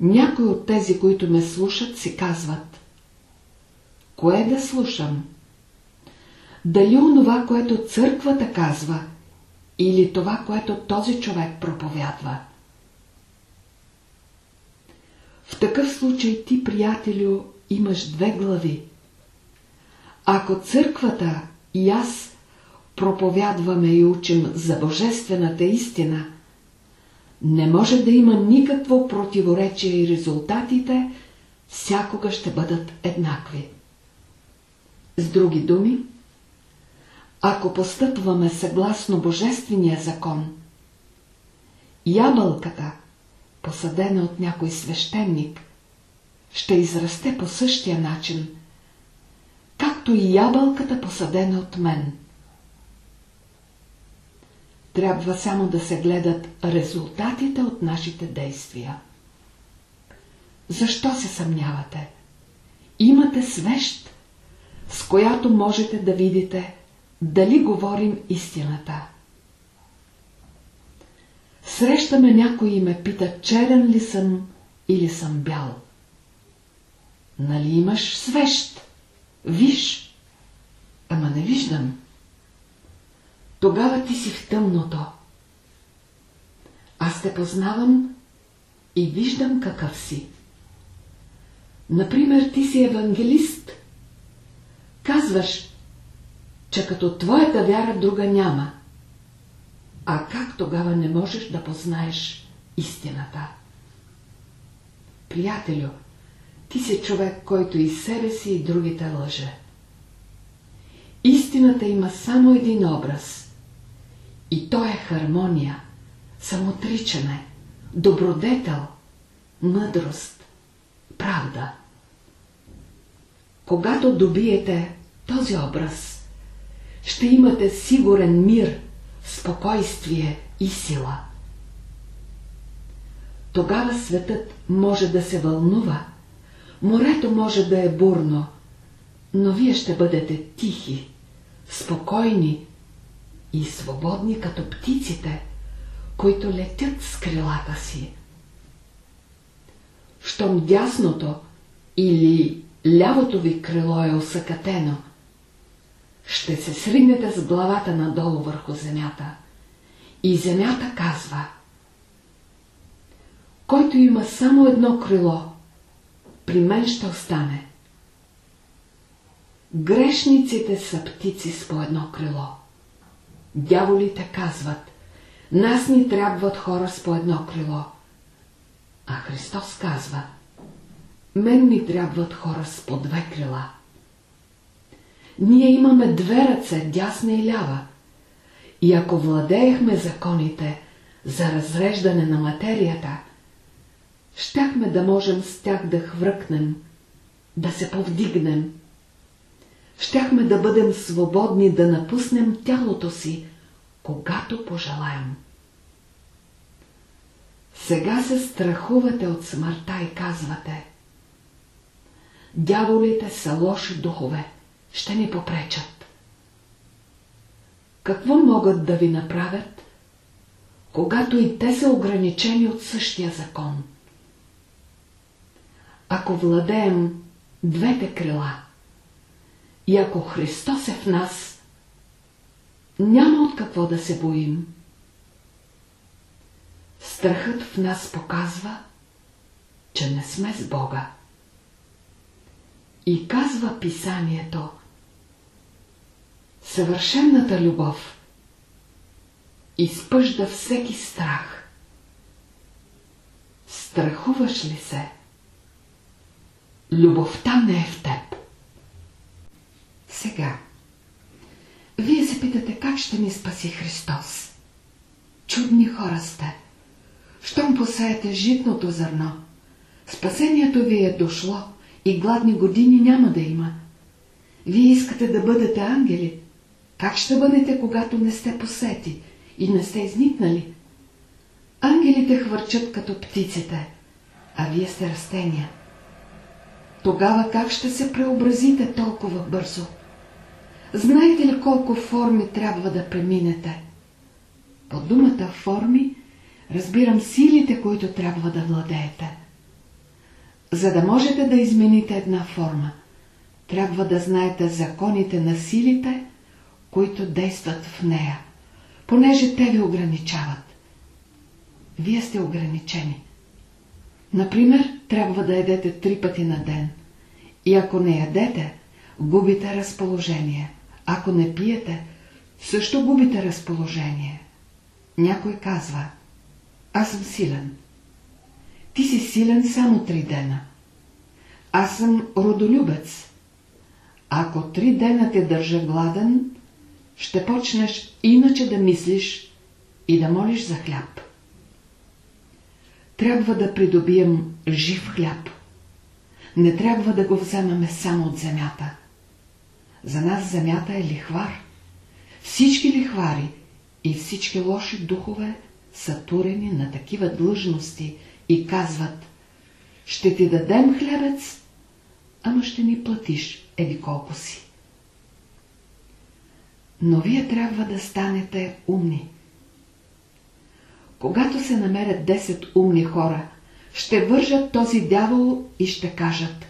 Някои от тези, които ме слушат, си казват Кое да слушам? Дали онова, което църквата казва, или това, което този човек проповядва? В такъв случай ти, приятелю, имаш две глави. Ако църквата и аз проповядваме и учим за божествената истина, не може да има никакво противоречие и резултатите всякога ще бъдат еднакви. С други думи, ако постъпваме съгласно Божествения закон, ябълката – посадена от някой свещеник, ще израсте по същия начин, както и ябълката посадена от мен. Трябва само да се гледат резултатите от нашите действия. Защо се съмнявате? Имате свещ, с която можете да видите дали говорим истината. Срещаме някой и ме пита, черен ли съм или съм бял. Нали имаш свещ? Виж. Ама не виждам. Тогава ти си в тъмното. Аз те познавам и виждам какъв си. Например, ти си евангелист. Казваш, че като твоята вяра друга няма. А как тогава не можеш да познаеш истината? Приятелю, ти си човек, който и себе си и другите лъже. Истината има само един образ. И то е хармония, самотричане, добродетел, мъдрост, правда. Когато добиете този образ, ще имате сигурен мир спокойствие и сила. Тогава светът може да се вълнува, морето може да е бурно, но вие ще бъдете тихи, спокойни и свободни като птиците, които летят с крилата си. Щом дясното или лявото ви крило е осъкатено, ще се сринете с главата надолу върху земята. И земята казва, който има само едно крило, при мен ще остане. Грешниците са птици с по едно крило. Дяволите казват, нас ни трябват хора с по едно крило. А Христос казва, мен ми трябват хора с по две крила. Ние имаме две ръце, дясна и лява. И ако владеехме законите за разреждане на материята, щяхме да можем с тях да хвръкнем, да се повдигнем. Щяхме да бъдем свободни да напуснем тялото си, когато пожелаем. Сега се страхувате от смъртта и казвате Дяволите са лоши духове, ще ни попречат. Какво могат да ви направят, когато и те са ограничени от същия закон? Ако владеем двете крила и ако Христос е в нас, няма от какво да се боим. Страхът в нас показва, че не сме с Бога. И казва писанието, съвършенната любов изпъжда всеки страх. Страхуваш ли се? Любовта не е в теб. Сега, вие се питате как ще ни спаси Христос. Чудни хора сте. Щом посеете житното зърно, спасението ви е дошло и гладни години няма да има. Вие искате да бъдете ангели. Как ще бъдете, когато не сте посети и не сте изникнали? Ангелите хвърчат като птиците, а вие сте растения. Тогава как ще се преобразите толкова бързо? Знаете ли колко форми трябва да преминете? По думата форми разбирам силите, които трябва да владеете. За да можете да измените една форма, трябва да знаете законите на силите, които действат в нея, понеже те ви ограничават. Вие сте ограничени. Например, трябва да ядете три пъти на ден. И ако не ядете, губите разположение. Ако не пиете, също губите разположение. Някой казва, аз съм силен. Ти си силен само три дена. Аз съм родолюбец. Ако три дена те държа гладен, ще почнеш иначе да мислиш и да молиш за хляб. Трябва да придобием жив хляб. Не трябва да го вземаме само от земята. За нас земята е лихвар. Всички лихвари и всички лоши духове са турени на такива длъжности и казват «Ще ти дадем хлебец, ама ще ни платиш еди колко си». Но вие трябва да станете умни. Когато се намерят 10 умни хора, ще вържат този дявол и ще кажат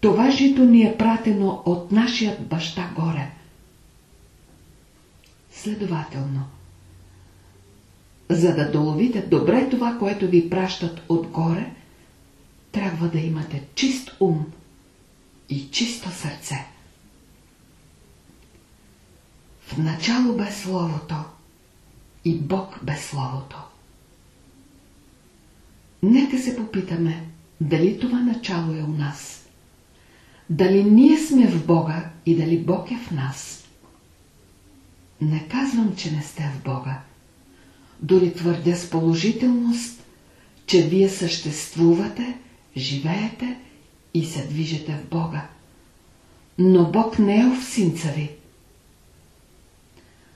Това жито ни е пратено от нашият баща горе. Следователно, за да доловите добре това, което ви пращат отгоре, трябва да имате чист ум и чисто сърце. В начало бе Словото и Бог бе Словото. Нека се попитаме, дали това начало е у нас. Дали ние сме в Бога и дали Бог е в нас. Не казвам, че не сте в Бога. Дори твърдя с положителност, че вие съществувате, живеете и се движете в Бога. Но Бог не е овсинца ви.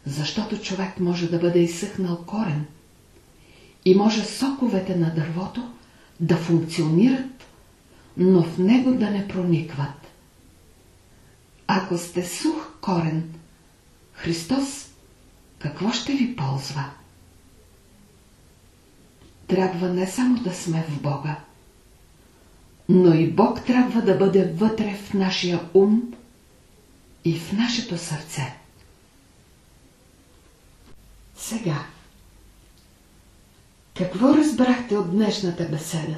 Защото човек може да бъде изсъхнал корен и може соковете на дървото да функционират, но в него да не проникват. Ако сте сух корен, Христос какво ще ви ползва? Трябва не само да сме в Бога, но и Бог трябва да бъде вътре в нашия ум и в нашето сърце. Сега, какво разбрахте от днешната беседа?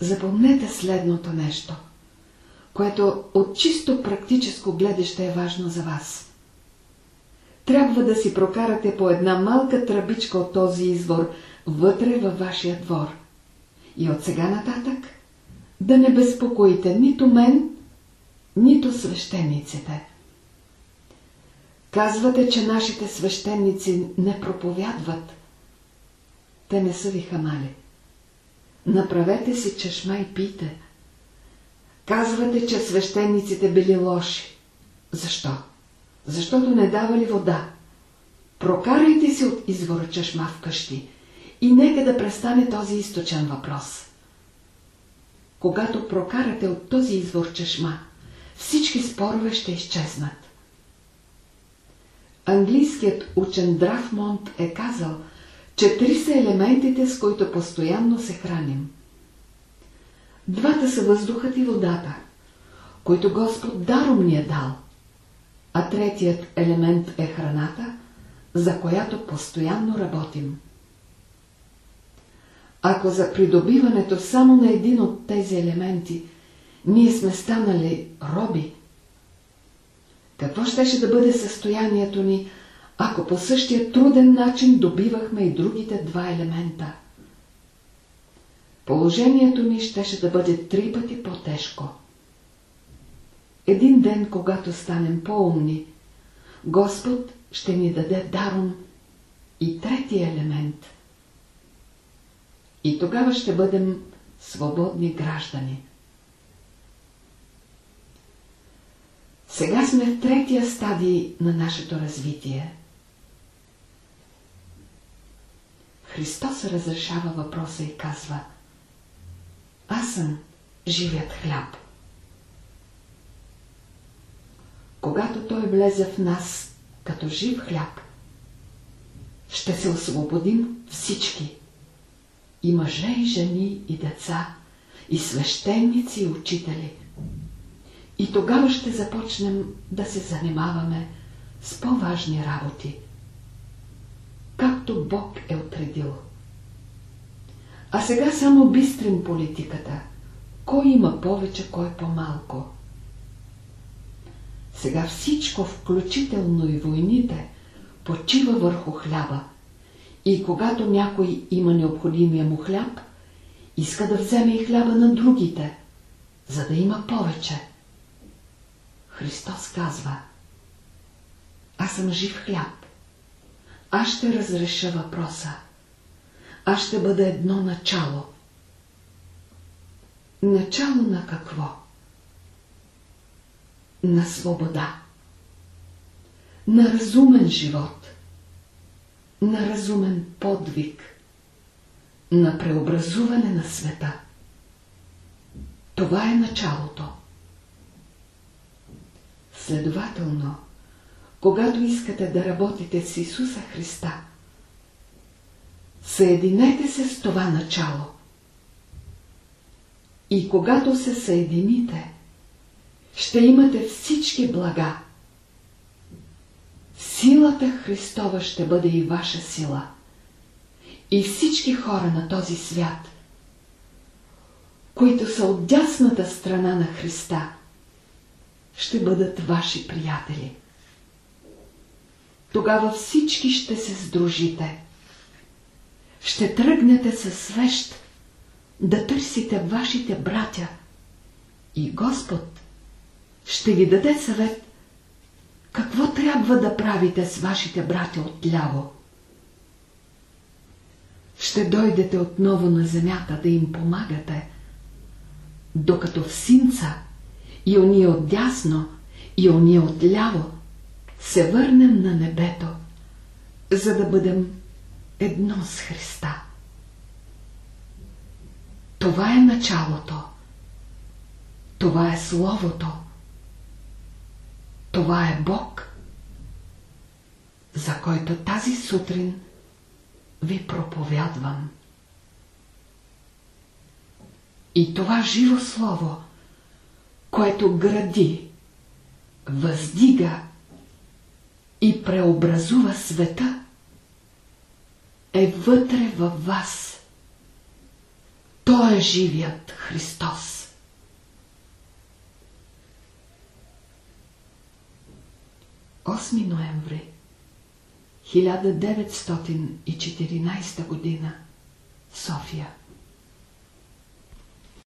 Запомнете следното нещо, което от чисто практическо гледаще е важно за вас. Трябва да си прокарате по една малка тръбичка от този извор вътре във вашия двор. И от сега нататък да не безпокоите нито мен, нито свещениците. Казвате, че нашите свещеници не проповядват. Те не са ви хамали. Направете си чешма и пийте. Казвате, че свещениците били лоши. Защо? Защото не давали вода. Прокарайте си от извора чешма вкъщи и нека да престане този източен въпрос. Когато прокарате от този извор чешма, всички спорове ще изчезнат. Английският учен Драфмонт е казал, че три са елементите, с които постоянно се храним. Двата са въздухът и водата, които Господ даром ни е дал, а третият елемент е храната, за която постоянно работим. Ако за придобиването само на един от тези елементи ние сме станали роби, какво щеше да бъде състоянието ни, ако по същия труден начин добивахме и другите два елемента? Положението ни щеше да бъде три пъти по-тежко. Един ден, когато станем по-умни, Господ ще ни даде даром и третия елемент. И тогава ще бъдем свободни граждани. Сега сме в третия стадий на нашето развитие. Христос разрешава въпроса и казва Аз съм живият хляб. Когато Той влезе в нас като жив хляб, ще се освободим всички. И мъже, и жени, и деца, и свещеници, и учители – и тогава ще започнем да се занимаваме с по-важни работи, както Бог е отредил. А сега само бистрим политиката. Кой има повече, кой по-малко. Сега всичко, включително и войните, почива върху хляба. И когато някой има необходимия му хляб, иска да вземе и хляба на другите, за да има повече. Христос казва Аз съм жив хляб. Аз ще разреша въпроса. Аз ще бъда едно начало. Начало на какво? На свобода. На разумен живот. На разумен подвиг. На преобразуване на света. Това е началото. Следователно, когато искате да работите с Исуса Христа, съединете се с това начало. И когато се съедините, ще имате всички блага. Силата Христова ще бъде и ваша сила. И всички хора на този свят, които са от дясната страна на Христа, ще бъдат ваши приятели. Тогава всички ще се сдружите. Ще тръгнете със свещ да търсите вашите братя и Господ ще ви даде съвет какво трябва да правите с вашите братя отляво. Ще дойдете отново на земята да им помагате, докато в синца и ония отдясно, и ония отляво, се върнем на небето, за да бъдем едно с Христа. Това е началото. Това е Словото. Това е Бог, за който тази сутрин ви проповядвам. И това живо слово, което гради, въздига и преобразува света, е вътре във вас. Той е живият Христос. Осми ноември 1914 година София